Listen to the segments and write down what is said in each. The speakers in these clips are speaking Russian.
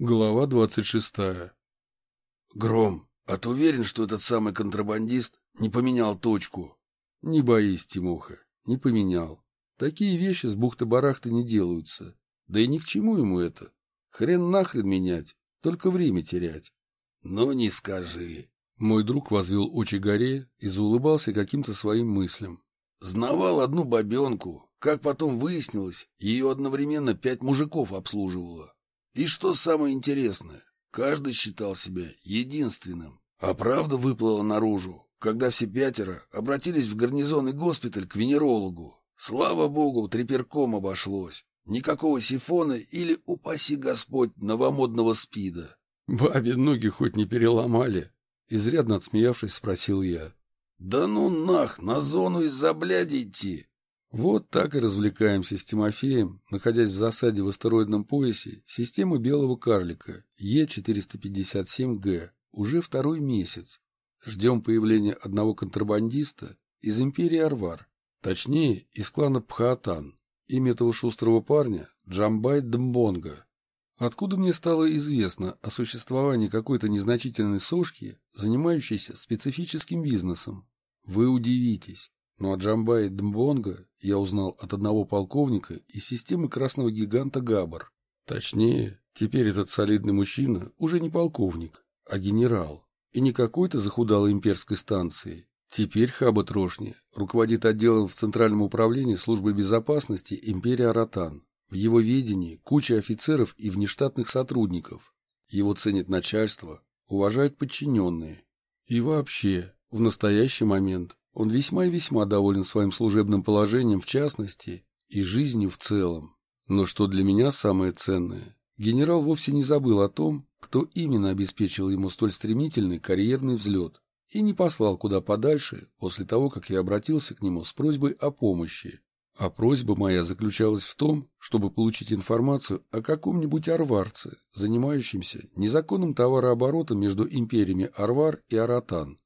Глава двадцать шестая. Гром, а ты уверен, что этот самый контрабандист не поменял точку? Не боись, Тимоха, не поменял. Такие вещи с бухты-барахты не делаются. Да и ни к чему ему это. Хрен нахрен менять, только время терять. Ну не скажи. Мой друг возвел очи горе и заулыбался каким-то своим мыслям. Знавал одну бабенку. Как потом выяснилось, ее одновременно пять мужиков обслуживало. И что самое интересное, каждый считал себя единственным. А правда выплыла наружу, когда все пятеро обратились в гарнизонный госпиталь к венерологу. Слава богу, треперком обошлось. Никакого сифона или, упаси Господь, новомодного спида. Бабе ноги хоть не переломали? Изрядно отсмеявшись, спросил я. Да ну нах, на зону из-за бляди идти. Вот так и развлекаемся с Тимофеем, находясь в засаде в астероидном поясе системы белого карлика Е457Г уже второй месяц. Ждем появления одного контрабандиста из империи Арвар, точнее, из клана Пхаатан. Имя этого шустрого парня – Джамбай Дмбонга. Откуда мне стало известно о существовании какой-то незначительной сошки, занимающейся специфическим бизнесом? Вы удивитесь. Но о Джамбае Дмбонга я узнал от одного полковника из системы красного гиганта Габар. Точнее, теперь этот солидный мужчина уже не полковник, а генерал. И не какой-то захудалой имперской станции. Теперь Хаба Трошни руководит отделом в Центральном управлении службы безопасности империи Аратан. В его ведении куча офицеров и внештатных сотрудников. Его ценит начальство, уважают подчиненные. И вообще, в настоящий момент он весьма и весьма доволен своим служебным положением в частности и жизнью в целом. Но что для меня самое ценное, генерал вовсе не забыл о том, кто именно обеспечил ему столь стремительный карьерный взлет и не послал куда подальше после того, как я обратился к нему с просьбой о помощи. А просьба моя заключалась в том, чтобы получить информацию о каком-нибудь арварце, занимающемся незаконным товарооборотом между империями Арвар и Аратан.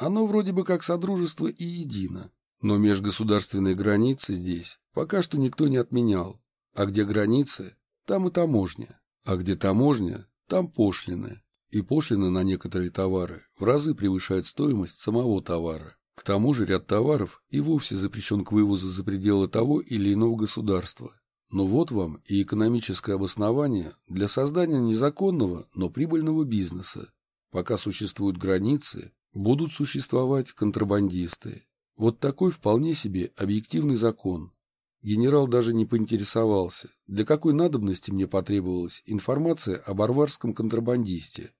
Оно вроде бы как содружество и едино, но межгосударственные границы здесь пока что никто не отменял. А где границы, там и таможня. А где таможня, там пошлины. И пошлины на некоторые товары в разы превышают стоимость самого товара. К тому же ряд товаров и вовсе запрещен к вывозу за пределы того или иного государства. Но вот вам и экономическое обоснование для создания незаконного, но прибыльного бизнеса. Пока существуют границы, будут существовать контрабандисты. Вот такой вполне себе объективный закон. Генерал даже не поинтересовался, для какой надобности мне потребовалась информация об арварском контрабандисте.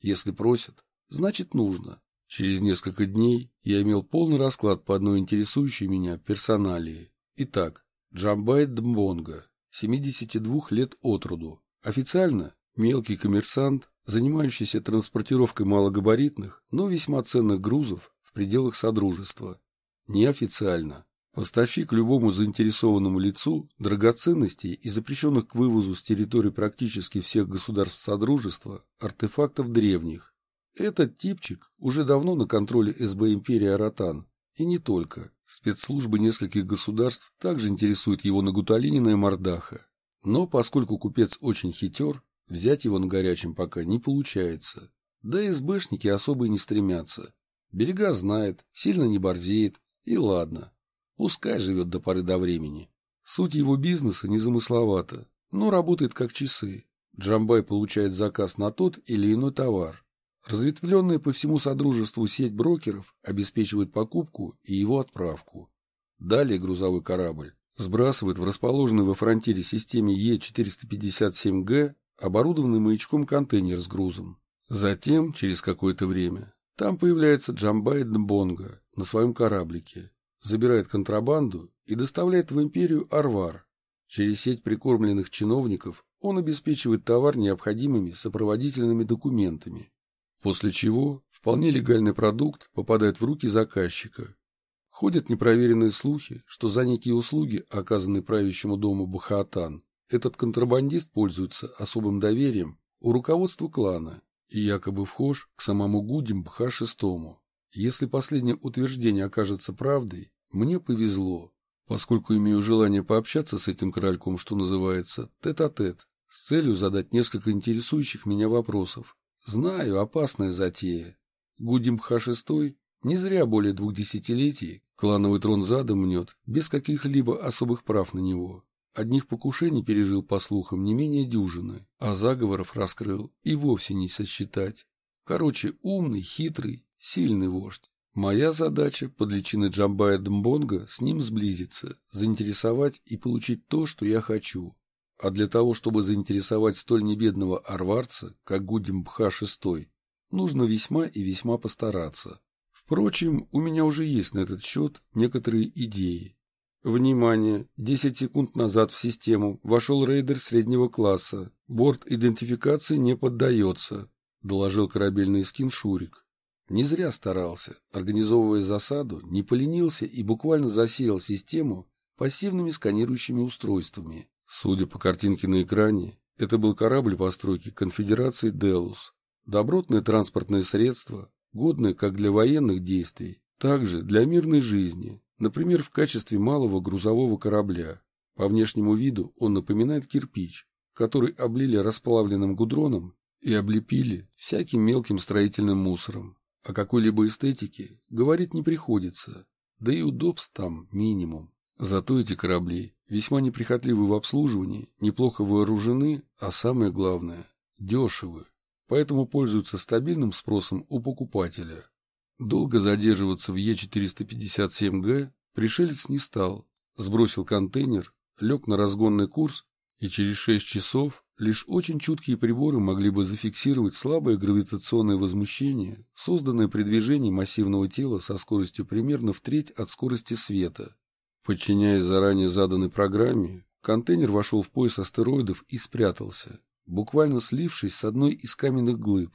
Если просят, значит нужно. Через несколько дней я имел полный расклад по одной интересующей меня персоналии. Итак, Джамбай Дмбонга, 72 лет от роду. Официально мелкий коммерсант, занимающийся транспортировкой малогабаритных, но весьма ценных грузов в пределах Содружества. Неофициально. Поставщик любому заинтересованному лицу драгоценностей и запрещенных к вывозу с территории практически всех государств Содружества артефактов древних. Этот типчик уже давно на контроле СБ империи Аратан. И не только. Спецслужбы нескольких государств также интересуют его нагуталиненная мордаха. Но поскольку купец очень хитер, Взять его на горячем пока не получается. Да и СБшники особо и не стремятся. Берега знает, сильно не борзеет, и ладно. Пускай живет до поры до времени. Суть его бизнеса незамысловата, но работает как часы. Джамбай получает заказ на тот или иной товар. Разветвленная по всему Содружеству сеть брокеров обеспечивает покупку и его отправку. Далее грузовой корабль сбрасывает в расположенной во фронтире системе Е457Г оборудованный маячком контейнер с грузом. Затем, через какое-то время, там появляется Джамбай Дмбонга на своем кораблике, забирает контрабанду и доставляет в империю Арвар. Через сеть прикормленных чиновников он обеспечивает товар необходимыми сопроводительными документами, после чего вполне легальный продукт попадает в руки заказчика. Ходят непроверенные слухи, что за некие услуги, оказанные правящему дому Бахаатан, этот контрабандист пользуется особым доверием у руководства клана и якобы вхож к самому Гудимбха-шестому. Если последнее утверждение окажется правдой, мне повезло, поскольку имею желание пообщаться с этим корольком, что называется, тет-а-тет, -тет, с целью задать несколько интересующих меня вопросов. Знаю, опасная затея. Гудимха-6 не зря более двух десятилетий клановый трон задом мнет, без каких-либо особых прав на него. Одних покушений пережил, по слухам, не менее дюжины, а заговоров раскрыл и вовсе не сосчитать. Короче, умный, хитрый, сильный вождь. Моя задача под личиной Джамбая Дмбонга с ним сблизиться, заинтересовать и получить то, что я хочу. А для того, чтобы заинтересовать столь небедного арварца, как Гудимбха-6, нужно весьма и весьма постараться. Впрочем, у меня уже есть на этот счет некоторые идеи. Внимание! 10 секунд назад в систему вошел рейдер среднего класса. Борт идентификации не поддается, доложил корабельный скин Шурик. Не зря старался, организовывая засаду, не поленился и буквально засеял систему пассивными сканирующими устройствами. Судя по картинке на экране, это был корабль постройки конфедерации «Делус». Добротное транспортное средство, годное как для военных действий, так же для мирной жизни, Например, в качестве малого грузового корабля. По внешнему виду он напоминает кирпич, который облили расплавленным гудроном и облепили всяким мелким строительным мусором. О какой-либо эстетике говорить не приходится, да и удобств там минимум. Зато эти корабли весьма неприхотливы в обслуживании, неплохо вооружены, а самое главное – дешевы, поэтому пользуются стабильным спросом у покупателя. Долго задерживаться в Е457Г пришелец не стал, сбросил контейнер, лег на разгонный курс, и через шесть часов лишь очень чуткие приборы могли бы зафиксировать слабое гравитационное возмущение, созданное при движении массивного тела со скоростью примерно в треть от скорости света. Подчиняясь заранее заданной программе, контейнер вошел в пояс астероидов и спрятался, буквально слившись с одной из каменных глыб,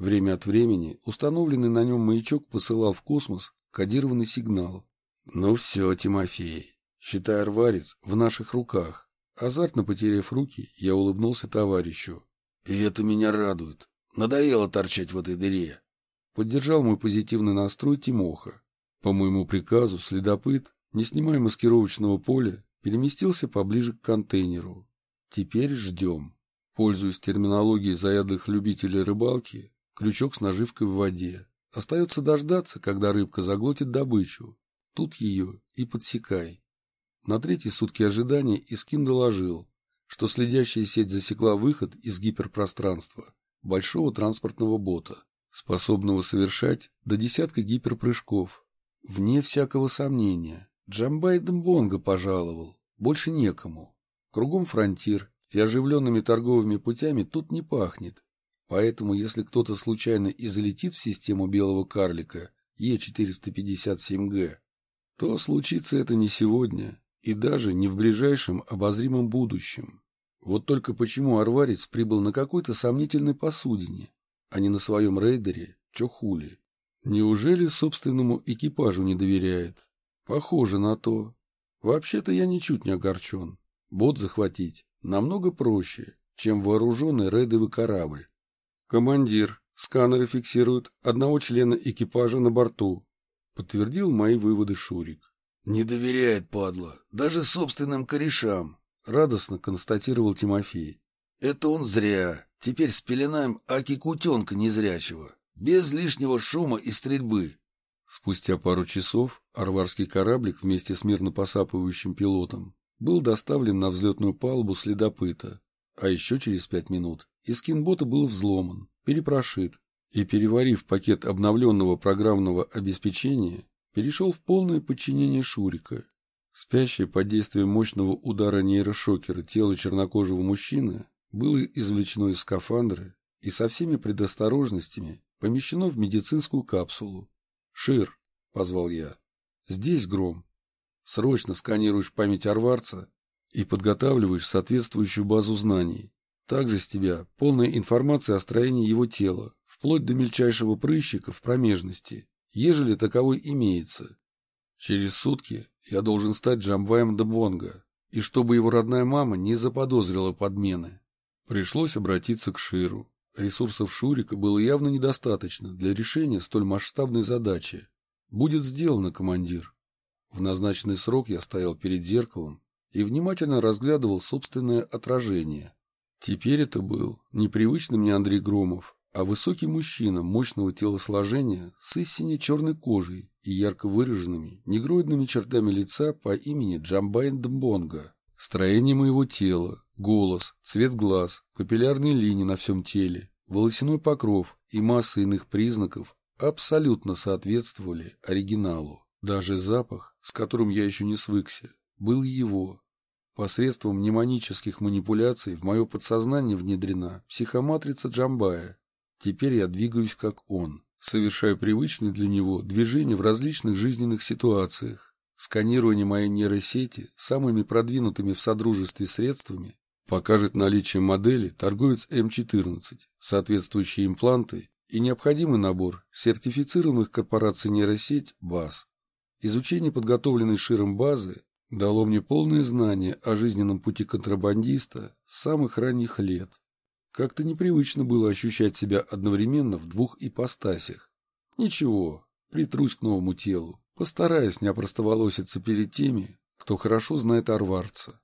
Время от времени установленный на нем маячок посылал в космос кодированный сигнал. «Ну все, Тимофей, считай арварец в наших руках». Азартно потеряв руки, я улыбнулся товарищу. «И это меня радует. Надоело торчать в этой дыре». Поддержал мой позитивный настрой Тимоха. По моему приказу следопыт, не снимая маскировочного поля, переместился поближе к контейнеру. Теперь ждем. Пользуясь терминологией заядлых любителей рыбалки, Крючок с наживкой в воде. Остается дождаться, когда рыбка заглотит добычу. Тут ее и подсекай. На третьи сутки ожидания Искин доложил, что следящая сеть засекла выход из гиперпространства большого транспортного бота, способного совершать до десятка гиперпрыжков. Вне всякого сомнения, Джамбай Дембонга пожаловал, больше некому. Кругом фронтир, и оживленными торговыми путями тут не пахнет. Поэтому, если кто-то случайно и залетит в систему белого карлика Е457Г, то случится это не сегодня и даже не в ближайшем обозримом будущем. Вот только почему Арварец прибыл на какой-то сомнительной посудине, а не на своем рейдере Чохули? Неужели собственному экипажу не доверяет? Похоже на то. Вообще-то я ничуть не огорчен. Бот захватить намного проще, чем вооруженный рейдовый корабль. «Командир, сканеры фиксируют одного члена экипажа на борту», — подтвердил мои выводы Шурик. «Не доверяет, падла, даже собственным корешам», — радостно констатировал Тимофей. «Это он зря. Теперь спеленаем аки-кутенка незрячего, без лишнего шума и стрельбы». Спустя пару часов арварский кораблик вместе с мирно посапывающим пилотом был доставлен на взлетную палубу следопыта, а еще через пять минут и скинбота был взломан, перепрошит и, переварив пакет обновленного программного обеспечения, перешел в полное подчинение Шурика. Спящее под действием мощного удара нейрошокера тело чернокожего мужчины было извлечено из скафандра и со всеми предосторожностями помещено в медицинскую капсулу. «Шир», — позвал я, — «здесь гром. Срочно сканируешь память Арварца и подготавливаешь соответствующую базу знаний. Также с тебя полная информация о строении его тела, вплоть до мельчайшего прыщика в промежности, ежели таковой имеется. Через сутки я должен стать Джамбаем Дабонга, и чтобы его родная мама не заподозрила подмены. Пришлось обратиться к Ширу. Ресурсов Шурика было явно недостаточно для решения столь масштабной задачи. Будет сделано, командир. В назначенный срок я стоял перед зеркалом и внимательно разглядывал собственное отражение. Теперь это был непривычный мне Андрей Громов, а высокий мужчина мощного телосложения с истине черной кожей и ярко выраженными негроидными чертами лица по имени Джамбайн Дмбонга. Строение моего тела, голос, цвет глаз, капиллярные линии на всем теле, волосяной покров и масса иных признаков абсолютно соответствовали оригиналу. Даже запах, с которым я еще не свыкся, был его. Посредством мнемонических манипуляций в мое подсознание внедрена психоматрица Джамбая. Теперь я двигаюсь как он, совершаю привычные для него движения в различных жизненных ситуациях. Сканирование моей нейросети самыми продвинутыми в содружестве средствами покажет наличие модели торговец М14, соответствующие импланты и необходимый набор сертифицированных корпораций нейросеть баз. Изучение подготовленной Широм базы дало мне полное знание о жизненном пути контрабандиста с самых ранних лет. Как-то непривычно было ощущать себя одновременно в двух ипостасях. Ничего, притрусь к новому телу, постараюсь не опростоволоситься перед теми, кто хорошо знает Арварца.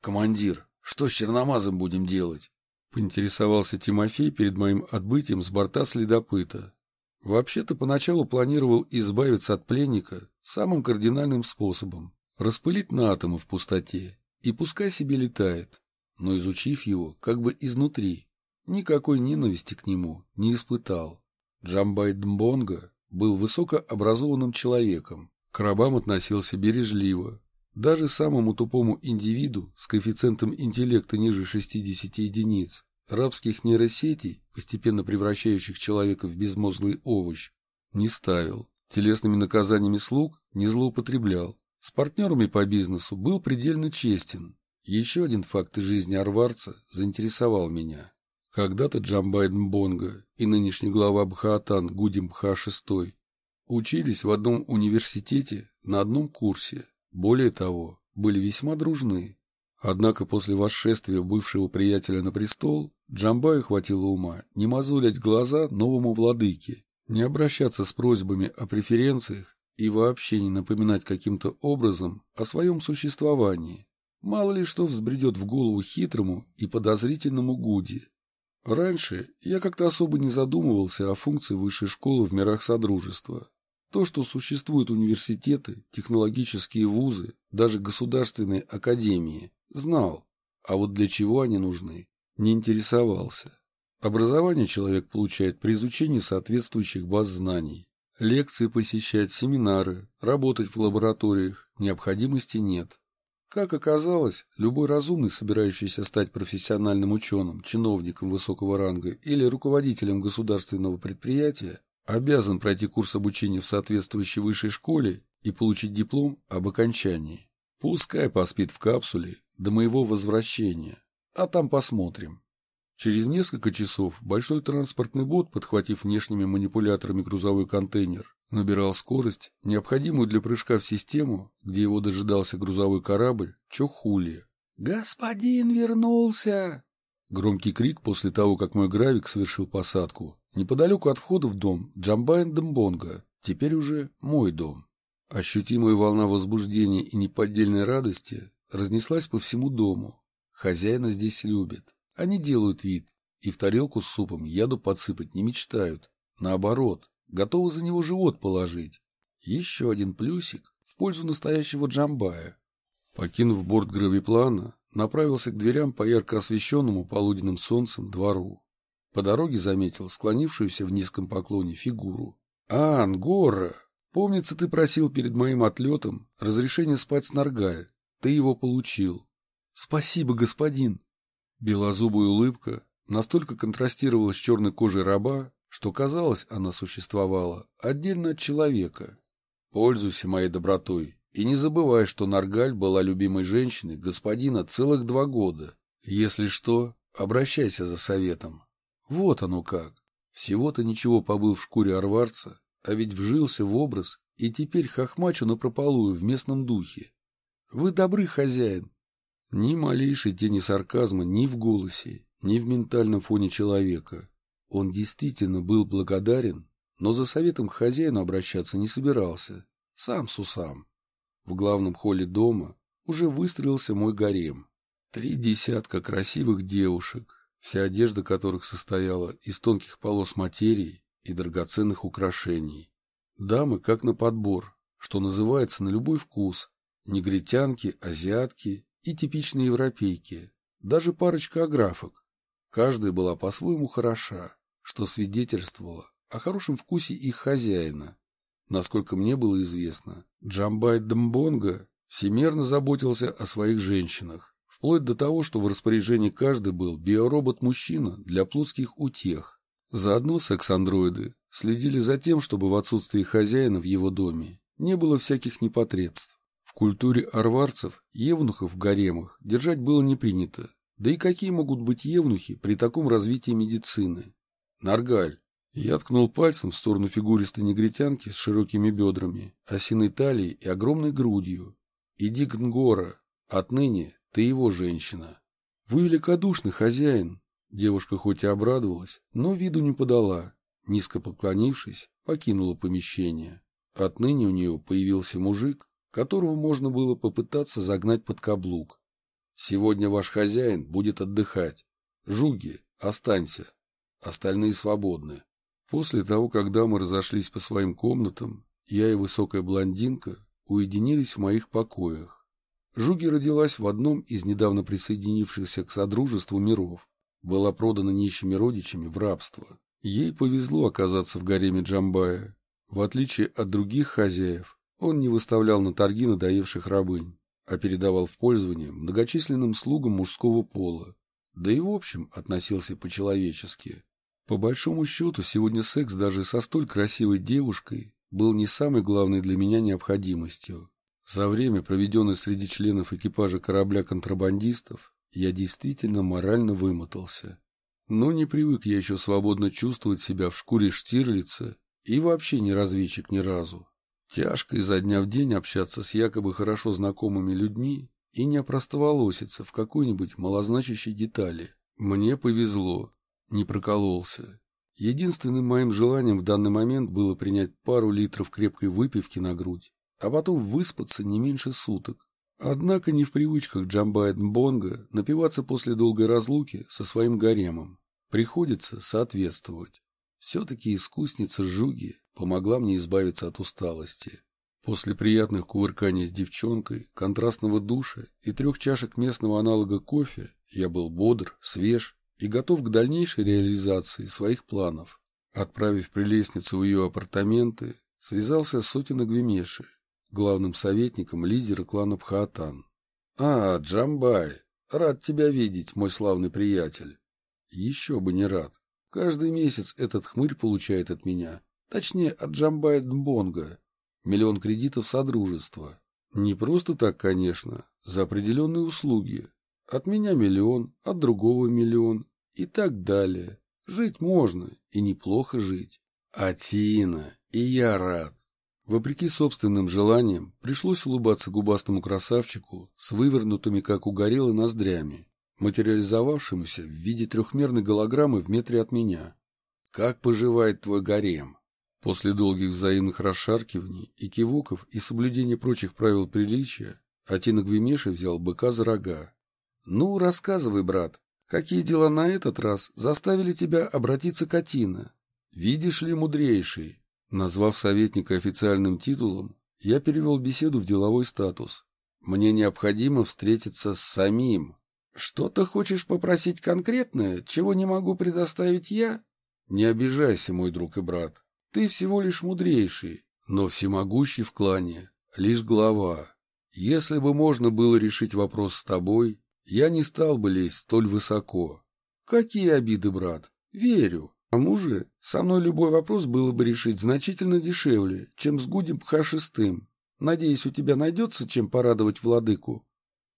«Командир, что с Черномазом будем делать?» — поинтересовался Тимофей перед моим отбытием с борта следопыта. Вообще-то поначалу планировал избавиться от пленника самым кардинальным способом – распылить на атомы в пустоте, и пускай себе летает, но изучив его как бы изнутри, никакой ненависти к нему не испытал. Джамбай Дмбонга был высокообразованным человеком, к рабам относился бережливо, даже самому тупому индивиду с коэффициентом интеллекта ниже 60 единиц рабских нейросетей, постепенно превращающих человека в безмозглый овощ, не ставил. Телесными наказаниями слуг не злоупотреблял. С партнерами по бизнесу был предельно честен. Еще один факт из жизни Арварца заинтересовал меня. Когда-то Джамбайден Бонга и нынешний глава Бхаатан Гудим Бха-6 учились в одном университете на одном курсе. Более того, были весьма дружны. Однако после восшествия бывшего приятеля на престол Джамбаю хватило ума не мозолить глаза новому владыке, не обращаться с просьбами о преференциях и вообще не напоминать каким-то образом о своем существовании. Мало ли что взбредет в голову хитрому и подозрительному Гуди. Раньше я как-то особо не задумывался о функции высшей школы в мирах Содружества. То, что существуют университеты, технологические вузы, даже государственные академии, знал. А вот для чего они нужны, не интересовался. Образование человек получает при изучении соответствующих баз знаний. Лекции посещать, семинары, работать в лабораториях необходимости нет. Как оказалось, любой разумный, собирающийся стать профессиональным ученым, чиновником высокого ранга или руководителем государственного предприятия, обязан пройти курс обучения в соответствующей высшей школе и получить диплом об окончании. Пускай поспит в капсуле до моего возвращения, а там посмотрим. Через несколько часов большой транспортный бот, подхватив внешними манипуляторами грузовой контейнер, набирал скорость, необходимую для прыжка в систему, где его дожидался грузовой корабль Чохули. «Господин вернулся!» Громкий крик после того, как мой гравик совершил посадку. Неподалеку от входа в дом Джамбайн Дамбонга, теперь уже мой дом. Ощутимая волна возбуждения и неподдельной радости разнеслась по всему дому. Хозяина здесь любят. Они делают вид и в тарелку с супом яду подсыпать не мечтают. Наоборот, готовы за него живот положить. Еще один плюсик в пользу настоящего джамбая. Покинув борт гравиплана, направился к дверям по ярко освещенному полуденным солнцем двору. По дороге заметил склонившуюся в низком поклоне фигуру. «А, Ангора! Помнится, ты просил перед моим отлетом разрешение спать с Наргаль. Ты его получил». «Спасибо, господин!» Белозубая улыбка настолько контрастировала с черной кожей раба, что казалось, она существовала отдельно от человека. Пользуйся моей добротой и не забывай, что Наргаль была любимой женщиной господина целых два года. Если что, обращайся за советом. Вот оно как. Всего-то ничего побыл в шкуре арварца, а ведь вжился в образ и теперь хохмачу напропалую в местном духе. Вы добры, хозяин, ни малейшей тени сарказма ни в голосе, ни в ментальном фоне человека. Он действительно был благодарен, но за советом к хозяину обращаться не собирался. Сам с усам. В главном холле дома уже выстроился мой гарем. Три десятка красивых девушек, вся одежда которых состояла из тонких полос материи и драгоценных украшений. Дамы как на подбор, что называется на любой вкус. Негритянки, азиатки и типичные европейки. Даже парочка аграфок. Каждая была по-своему хороша, что свидетельствовало о хорошем вкусе их хозяина. Насколько мне было известно, Джамбай Дамбонга всемерно заботился о своих женщинах, вплоть до того, что в распоряжении каждый был биоробот-мужчина для плотских утех. Заодно секс-андроиды следили за тем, чтобы в отсутствии хозяина в его доме не было всяких непотребств. Культуре арварцев евнухов в гаремах держать было не принято. Да и какие могут быть евнухи при таком развитии медицины? Наргаль. Я ткнул пальцем в сторону фигуристой негритянки с широкими бедрами, осиной талией и огромной грудью. Иди к Нгора. Отныне ты его женщина. Вы великодушный хозяин. Девушка хоть и обрадовалась, но виду не подала. Низко поклонившись, покинула помещение. Отныне у нее появился мужик, которого можно было попытаться загнать под каблук. Сегодня ваш хозяин будет отдыхать. Жуги, останься. Остальные свободны. После того, когда мы разошлись по своим комнатам, я и высокая блондинка уединились в моих покоях. Жуги родилась в одном из недавно присоединившихся к Содружеству миров. Была продана нищими родичами в рабство. Ей повезло оказаться в гареме Джамбая. В отличие от других хозяев, он не выставлял на торги надоевших рабынь, а передавал в пользование многочисленным слугам мужского пола. Да и в общем относился по-человечески. По большому счету, сегодня секс даже со столь красивой девушкой был не самой главной для меня необходимостью. За время, проведенное среди членов экипажа корабля контрабандистов, я действительно морально вымотался. Но не привык я еще свободно чувствовать себя в шкуре Штирлица и вообще не разведчик ни разу. Тяжко изо дня в день общаться с якобы хорошо знакомыми людьми и не опростоволоситься в какой-нибудь малозначащей детали. Мне повезло, не прокололся. Единственным моим желанием в данный момент было принять пару литров крепкой выпивки на грудь а потом выспаться не меньше суток. Однако не в привычках Джамбайт Бонга напиваться после долгой разлуки со своим гаремом. Приходится соответствовать. Все-таки искусница Жуги помогла мне избавиться от усталости. После приятных кувырканий с девчонкой, контрастного душа и трех чашек местного аналога кофе я был бодр, свеж и готов к дальнейшей реализации своих планов. Отправив прелестницу в ее апартаменты, связался с Сотиной Гвимеши главным советником лидера клана Пхаатан. «А, Джамбай, рад тебя видеть, мой славный приятель». «Еще бы не рад. Каждый месяц этот хмырь получает от меня, точнее, от Джамбая Дмбонга, миллион кредитов Содружества. Не просто так, конечно, за определенные услуги. От меня миллион, от другого миллион и так далее. Жить можно, и неплохо жить. Атина, и я рад. Вопреки собственным желаниям, пришлось улыбаться губастому красавчику с вывернутыми, как у гориллы, ноздрями, материализовавшемуся в виде трехмерной голограммы в метре от меня. «Как поживает твой гарем?» После долгих взаимных расшаркиваний и кивоков и соблюдения прочих правил приличия, Атина Гвимеши взял быка за рога. «Ну, рассказывай, брат, какие дела на этот раз заставили тебя обратиться к Атина? Видишь ли, мудрейший, Назвав советника официальным титулом, я перевел беседу в деловой статус. Мне необходимо встретиться с самим. Что-то хочешь попросить конкретное, чего не могу предоставить я? Не обижайся, мой друг и брат. Ты всего лишь мудрейший, но всемогущий в клане, лишь глава. Если бы можно было решить вопрос с тобой, я не стал бы лезть столь высоко. Какие обиды, брат? Верю тому же, со мной любой вопрос было бы решить значительно дешевле, чем с Гудем Пха-шестым. Надеюсь, у тебя найдется, чем порадовать владыку.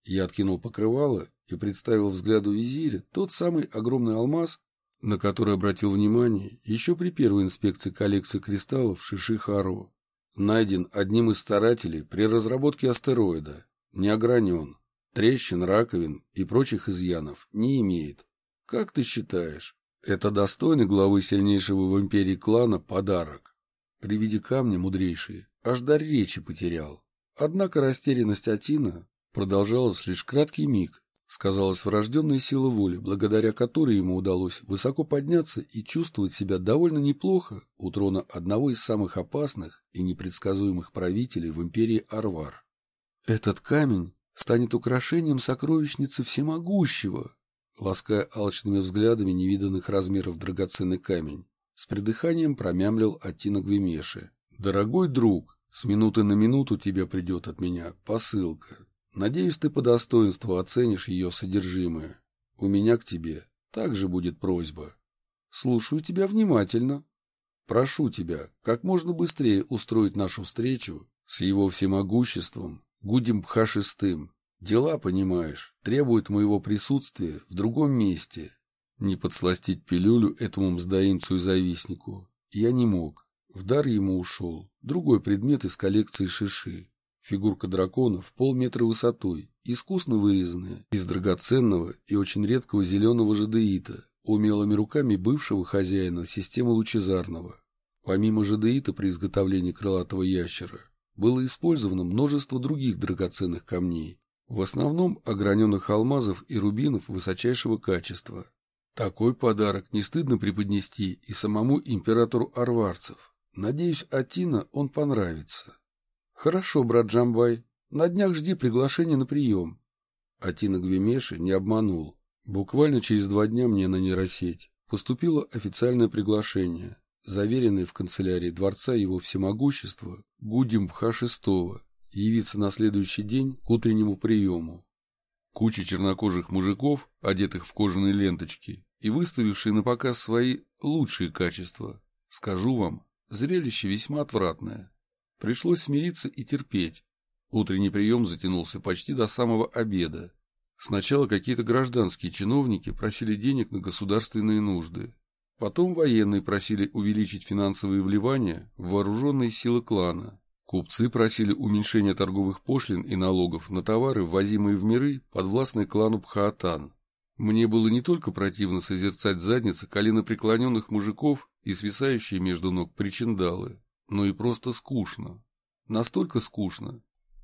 Я откинул покрывало и представил взгляду визиря тот самый огромный алмаз, на который обратил внимание еще при первой инспекции коллекции кристаллов Шиши-Харо. Найден одним из старателей при разработке астероида. Не огранен. Трещин, раковин и прочих изъянов не имеет. Как ты считаешь, это достойный главы сильнейшего в империи клана подарок. При виде камня мудрейший аж дар речи потерял. Однако растерянность Атина продолжалась лишь краткий миг, сказалась врожденная сила воли, благодаря которой ему удалось высоко подняться и чувствовать себя довольно неплохо у трона одного из самых опасных и непредсказуемых правителей в империи Арвар. «Этот камень станет украшением сокровищницы всемогущего», лаская алчными взглядами невиданных размеров драгоценный камень, с придыханием промямлил Атина Гвимеши. «Дорогой друг, с минуты на минуту тебе придет от меня посылка. Надеюсь, ты по достоинству оценишь ее содержимое. У меня к тебе также будет просьба. Слушаю тебя внимательно. Прошу тебя как можно быстрее устроить нашу встречу с его всемогуществом Гудим Пхашистым. Дела, понимаешь, требуют моего присутствия в другом месте. Не подсластить пилюлю этому мздоимцу и завистнику я не мог. В дар ему ушел другой предмет из коллекции Шиши. Фигурка дракона в полметра высотой, искусно вырезанная из драгоценного и очень редкого зеленого жадеита, умелыми руками бывшего хозяина системы лучезарного. Помимо жадеита при изготовлении крылатого ящера, было использовано множество других драгоценных камней, в основном ограненных алмазов и рубинов высочайшего качества. Такой подарок не стыдно преподнести и самому императору арварцев. Надеюсь, Атина он понравится. Хорошо, брат Джамбай, на днях жди приглашения на прием. Атина Гвимеши не обманул. Буквально через два дня мне на нейросеть поступило официальное приглашение заверенный в канцелярии дворца его всемогущества Гудим Пха VI, явиться на следующий день к утреннему приему. Куча чернокожих мужиков, одетых в кожаные ленточки и выставившие на показ свои лучшие качества. Скажу вам, зрелище весьма отвратное. Пришлось смириться и терпеть. Утренний прием затянулся почти до самого обеда. Сначала какие-то гражданские чиновники просили денег на государственные нужды, Потом военные просили увеличить финансовые вливания в вооруженные силы клана. Купцы просили уменьшения торговых пошлин и налогов на товары, ввозимые в миры, подвластные клану Пхаатан. Мне было не только противно созерцать задницы коленопреклоненных мужиков и свисающие между ног причиндалы, но и просто скучно. Настолько скучно,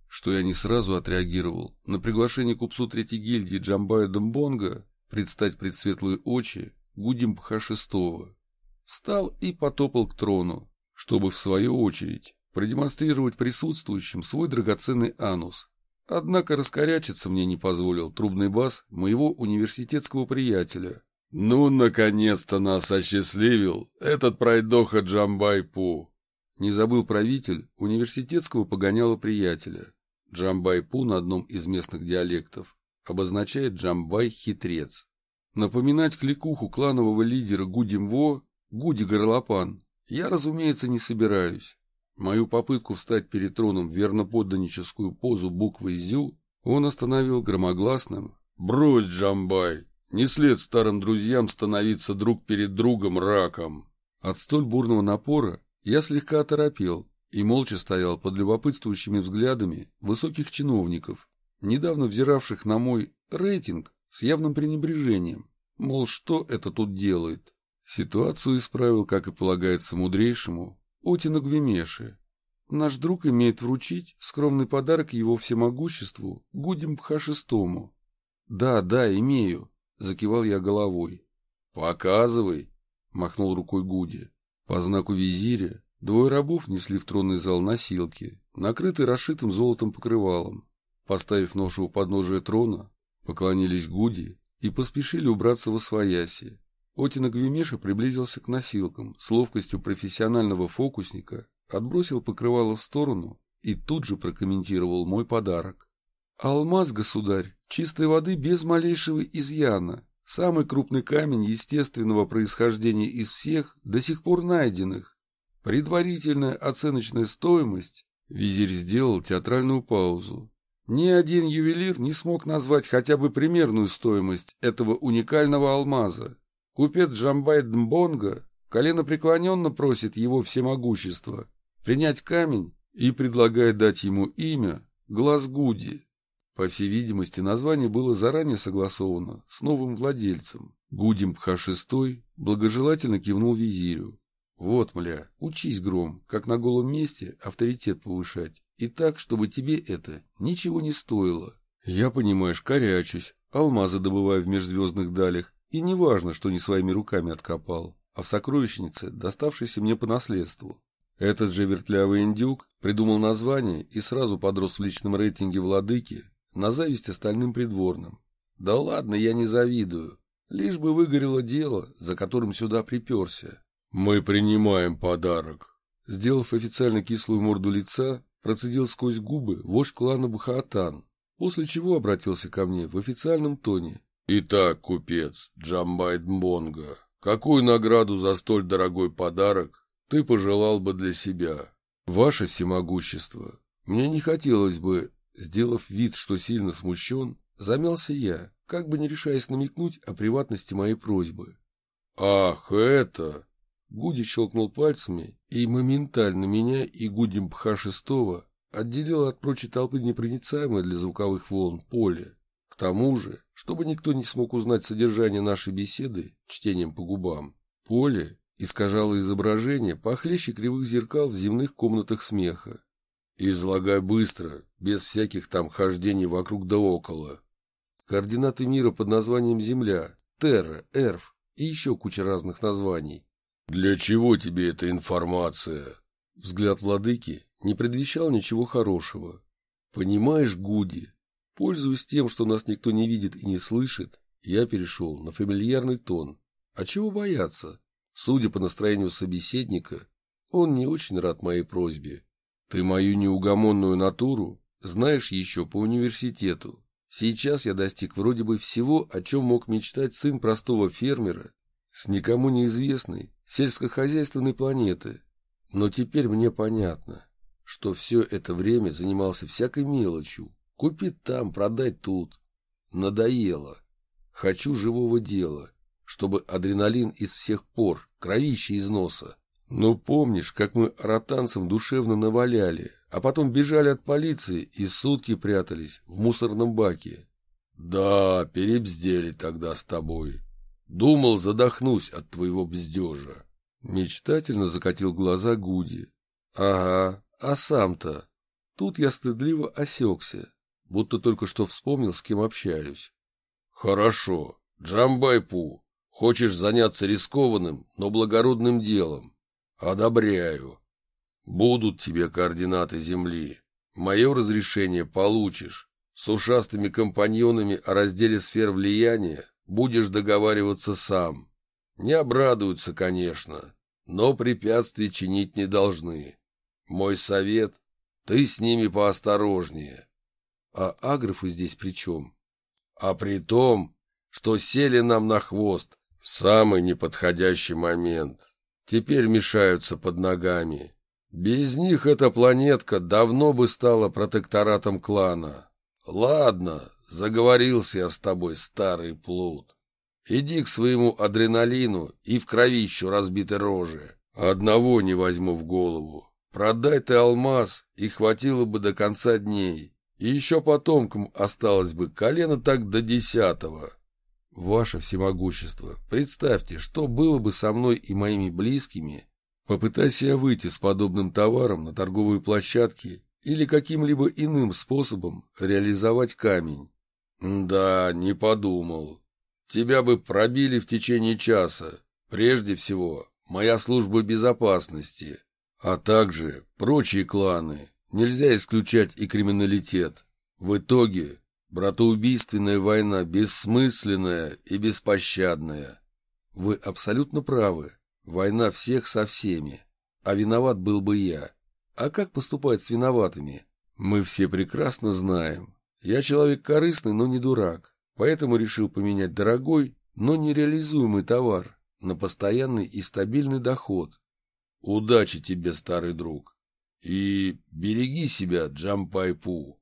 что я не сразу отреагировал на приглашение купцу третьей гильдии Джамбая Дамбонга предстать пред светлые очи Гудимбха VI, встал и потопал к трону, чтобы, в свою очередь, продемонстрировать присутствующим свой драгоценный анус. Однако раскорячиться мне не позволил трубный бас моего университетского приятеля. «Ну, наконец-то нас осчастливил этот пройдоха Джамбай-Пу!» Не забыл правитель университетского погоняла приятеля. Джамбай-Пу на одном из местных диалектов обозначает Джамбай-хитрец. Напоминать кликуху кланового лидера Гудимво, Гуди Горлопан, я, разумеется, не собираюсь. Мою попытку встать перед троном в верноподданническую позу буквы «Зю» он остановил громогласным «Брось, Джамбай, не след старым друзьям становиться друг перед другом раком». От столь бурного напора я слегка оторопел и молча стоял под любопытствующими взглядами высоких чиновников, недавно взиравших на мой рейтинг с явным пренебрежением. Мол, что это тут делает? Ситуацию исправил, как и полагается мудрейшему, Отина Гвимеши. Наш друг имеет вручить скромный подарок его всемогуществу Гудим Пха-шестому. Да, да, имею, закивал я головой. Показывай, махнул рукой Гуди. По знаку визиря двое рабов несли в тронный зал носилки, накрытые расшитым золотом покрывалом. Поставив ношу у подножия трона, Поклонились Гуди и поспешили убраться во свояси. Отина Гвимеша приблизился к носилкам, с ловкостью профессионального фокусника, отбросил покрывало в сторону и тут же прокомментировал мой подарок. «Алмаз, государь, чистой воды без малейшего изъяна, самый крупный камень естественного происхождения из всех, до сих пор найденных. Предварительная оценочная стоимость...» Визирь сделал театральную паузу, ни один ювелир не смог назвать хотя бы примерную стоимость этого уникального алмаза. Купец Джамбай Дмбонга коленопреклоненно просит его всемогущество принять камень и предлагает дать ему имя Глазгуди. По всей видимости, название было заранее согласовано с новым владельцем. Гудим Пха VI благожелательно кивнул визирю. «Вот, мля, учись, Гром, как на голом месте авторитет повышать. И так, чтобы тебе это ничего не стоило. Я, понимаешь, корячусь, алмазы добываю в межзвездных далях, и не важно, что не своими руками откопал, а в сокровищнице, доставшейся мне по наследству. Этот же вертлявый индюк придумал название и сразу подрос в личном рейтинге владыки на зависть остальным придворным. Да ладно, я не завидую. Лишь бы выгорело дело, за которым сюда приперся. Мы принимаем подарок. Сделав официально кислую морду лица, процедил сквозь губы вождь клана Бахаатан, после чего обратился ко мне в официальном тоне. «Итак, купец Джамбайт Мбонга, какую награду за столь дорогой подарок ты пожелал бы для себя?» «Ваше всемогущество, мне не хотелось бы, сделав вид, что сильно смущен, замялся я, как бы не решаясь намекнуть о приватности моей просьбы». «Ах, это...» Гуди щелкнул пальцами, и моментально меня и Гуди Мпха шестого отделило от прочей толпы непроницаемое для звуковых волн поле. К тому же, чтобы никто не смог узнать содержание нашей беседы чтением по губам, поле искажало изображение похлеще кривых зеркал в земных комнатах смеха. «Излагай быстро, без всяких там хождений вокруг да около». Координаты мира под названием Земля, Терра, Эрф и еще куча разных названий. «Для чего тебе эта информация?» Взгляд владыки не предвещал ничего хорошего. «Понимаешь, Гуди, пользуясь тем, что нас никто не видит и не слышит, я перешел на фамильярный тон. А чего бояться? Судя по настроению собеседника, он не очень рад моей просьбе. Ты мою неугомонную натуру знаешь еще по университету. Сейчас я достиг вроде бы всего, о чем мог мечтать сын простого фермера с никому неизвестной сельскохозяйственной планеты. Но теперь мне понятно, что все это время занимался всякой мелочью. Купить там, продать тут. Надоело. Хочу живого дела, чтобы адреналин из всех пор, кровище из носа. Ну помнишь, как мы ротанцам душевно наваляли, а потом бежали от полиции и сутки прятались в мусорном баке? Да, перебздели тогда с тобой. Думал, задохнусь от твоего бздежа. Мечтательно закатил глаза Гуди. Ага, а сам-то? Тут я стыдливо осекся, будто только что вспомнил, с кем общаюсь. Хорошо, Джамбайпу, хочешь заняться рискованным, но благородным делом? Одобряю. Будут тебе координаты Земли. Мое разрешение получишь. С ушастыми компаньонами о разделе сфер влияния будешь договариваться сам. Не обрадуются, конечно, но препятствий чинить не должны. Мой совет — ты с ними поосторожнее. А аграфы здесь при чем? А при том, что сели нам на хвост в самый неподходящий момент. Теперь мешаются под ногами. Без них эта планетка давно бы стала протекторатом клана. Ладно, заговорился я с тобой, старый плут. Иди к своему адреналину и в кровищу разбитой рожи. Одного не возьму в голову. Продай ты алмаз, и хватило бы до конца дней. И еще потомкам осталось бы колено так до десятого. Ваше всемогущество, представьте, что было бы со мной и моими близкими, попытайся я выйти с подобным товаром на торговые площадки или каким-либо иным способом реализовать камень. Да, не подумал. Тебя бы пробили в течение часа. Прежде всего, моя служба безопасности, а также прочие кланы. Нельзя исключать и криминалитет. В итоге, братоубийственная война бессмысленная и беспощадная. Вы абсолютно правы. Война всех со всеми. А виноват был бы я. А как поступать с виноватыми? Мы все прекрасно знаем. Я человек корыстный, но не дурак поэтому решил поменять дорогой, но нереализуемый товар на постоянный и стабильный доход. Удачи тебе, старый друг, и береги себя, Джампайпу.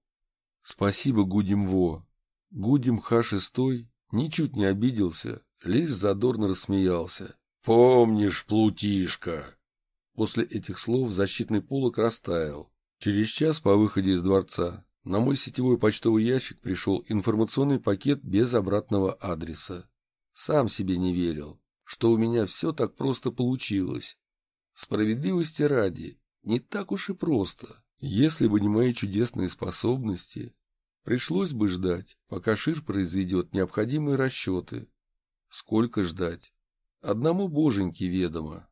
Спасибо, Гудимво. Гудим Ха-6 ничуть не обиделся, лишь задорно рассмеялся. Помнишь, плутишка? После этих слов защитный полок растаял. Через час по выходе из дворца на мой сетевой почтовый ящик пришел информационный пакет без обратного адреса. Сам себе не верил, что у меня все так просто получилось. Справедливости ради, не так уж и просто. Если бы не мои чудесные способности, Пришлось бы ждать, пока Шир произведет необходимые расчеты. Сколько ждать? Одному боженьке ведомо.